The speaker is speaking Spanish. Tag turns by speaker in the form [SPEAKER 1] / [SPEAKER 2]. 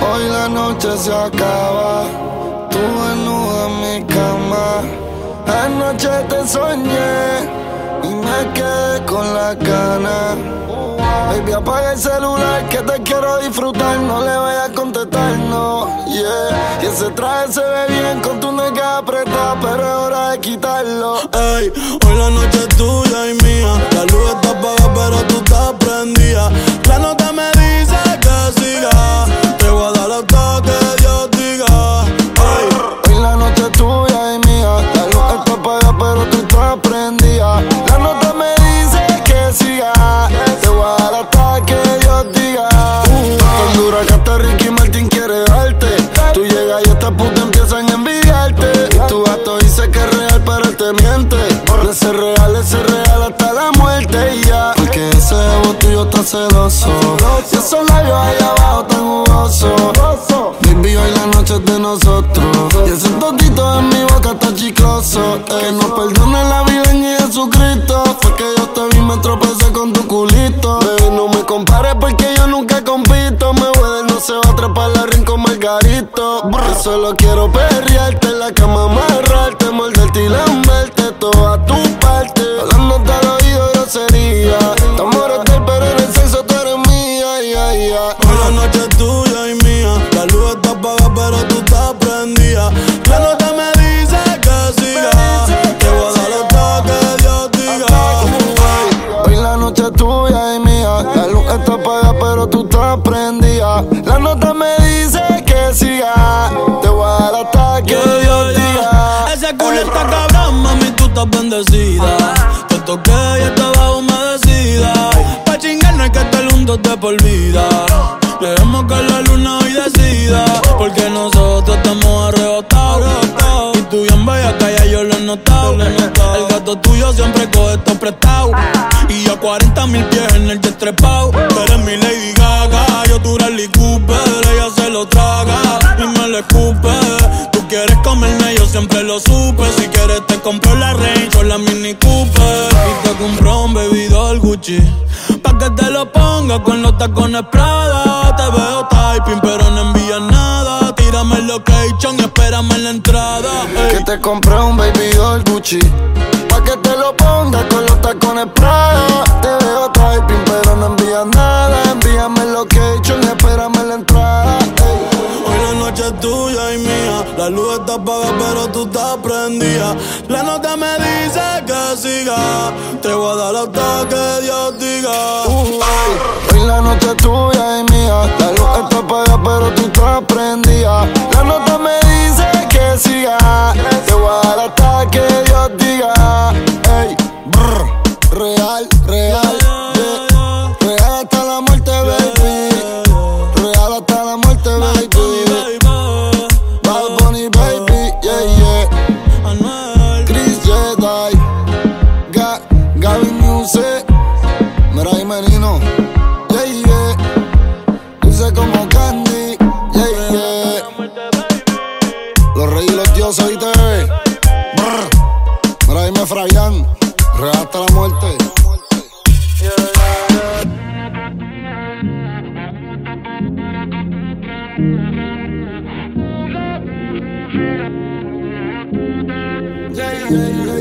[SPEAKER 1] Hoy la noche se acaba, tú desnuda en mi cama. Anoche te soñé y me quedé con la gana. Baby, apaga el celular que te quiero disfrutar. No le vayas a contestar, no. Yeah. Y ese traje se ve bien con tu nega pero es hora de quitarlo.
[SPEAKER 2] Ey, hoy la noche es tuya y mía. La luz está apagada, pero tú estás prendida. La nota me dice que siga. Te voy a dar hasta que Dios diga. Ey,
[SPEAKER 1] Hoy la noche es tuya y mía. La luz está apagada, pero tú estás prendida. La nota me dice que siga. Te voy a dar hasta que Dios diga. Tan dura que hasta Ricky Martin quiere darte. Tú llegas y estas putas celoso. Y esos labios ahí abajo tan jugosos. Baby, hoy la noche es de nosotros. Y ese totito en mi boca está chicloso. Que nos perdone la vida en Jesucristo. Fue que yo te vi, me tropecé con tu culito. Baby, no me compares porque yo nunca compito. Me voy no se va a trepar la rincón Margarito. Yo solo quiero perrearte en la cama, amarrarte, morderte
[SPEAKER 2] la noche es tuya y mía. La luz está apagada, pero tú estás prendida. La nota me dice que siga. Te voy a dar hasta que Dios diga.
[SPEAKER 1] Hoy la noche es tuya y mía. La luz está apagada, pero tú estás prendida. La nota me dice que siga. Te voy a dar hasta que Dios diga.
[SPEAKER 2] Ese culo está cabrón, mami, tú estás bendecida. Te toqué y estaba humedecida. Pa' chingar no hay que estar juntos de por vida. Dejemos que la luna hoy decida. Porque nosotros estamos arrebatados. Y tú bien bella, ya yo lo he notado. El gato tuyo siempre coge esto prestado. Y yo 40 mil pies en el jet trepado. Tú eres mi Lady Gaga, yo tu Rally Cooper. Ella se lo traga y me lo escupe. Tú quieres comerme, yo siempre lo supe. Si quieres te compro la Range o la Mini Cooper. Y te compro un bebidor Gucci. Pa' que te lo ponga con los tacones Prada. Te veo typing, pero no envías nada. Tírame el location y espérame en la entrada. ey.
[SPEAKER 1] Que te compré un baby doll Gucci. Pa' que te lo pongas con los tacones Prada. Te veo typing, pero no envías nada. Envíame el location y espérame en la entrada. ey.
[SPEAKER 2] Hoy la noche es mía. La luz está apagada, pero tú estás prendida. La nota me dice que siga. Te voy a dar hasta que Dios diga.
[SPEAKER 1] Hoy la noche es tuya y mía. La luz está apagada, pero tú estás prendida. La nota me dice que siga. Te voy a dar hasta que Dios diga. Ey, brr, real, real. Como Candy, yeah, yeah. Los reyes y los dioses, oíste. Brr. Mira, dime Frayan, real hasta la muerte. Yeah, yeah, yeah.